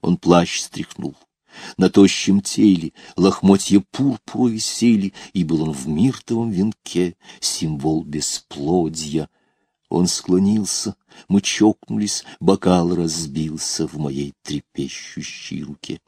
Он плащ стряхнул. На тощем теле лохмотья пурпуру висели, и был он в миртовом венке, символ бесплодья. Он склонился, мы чокнулись, бокал разбился в моей трепещущей руке.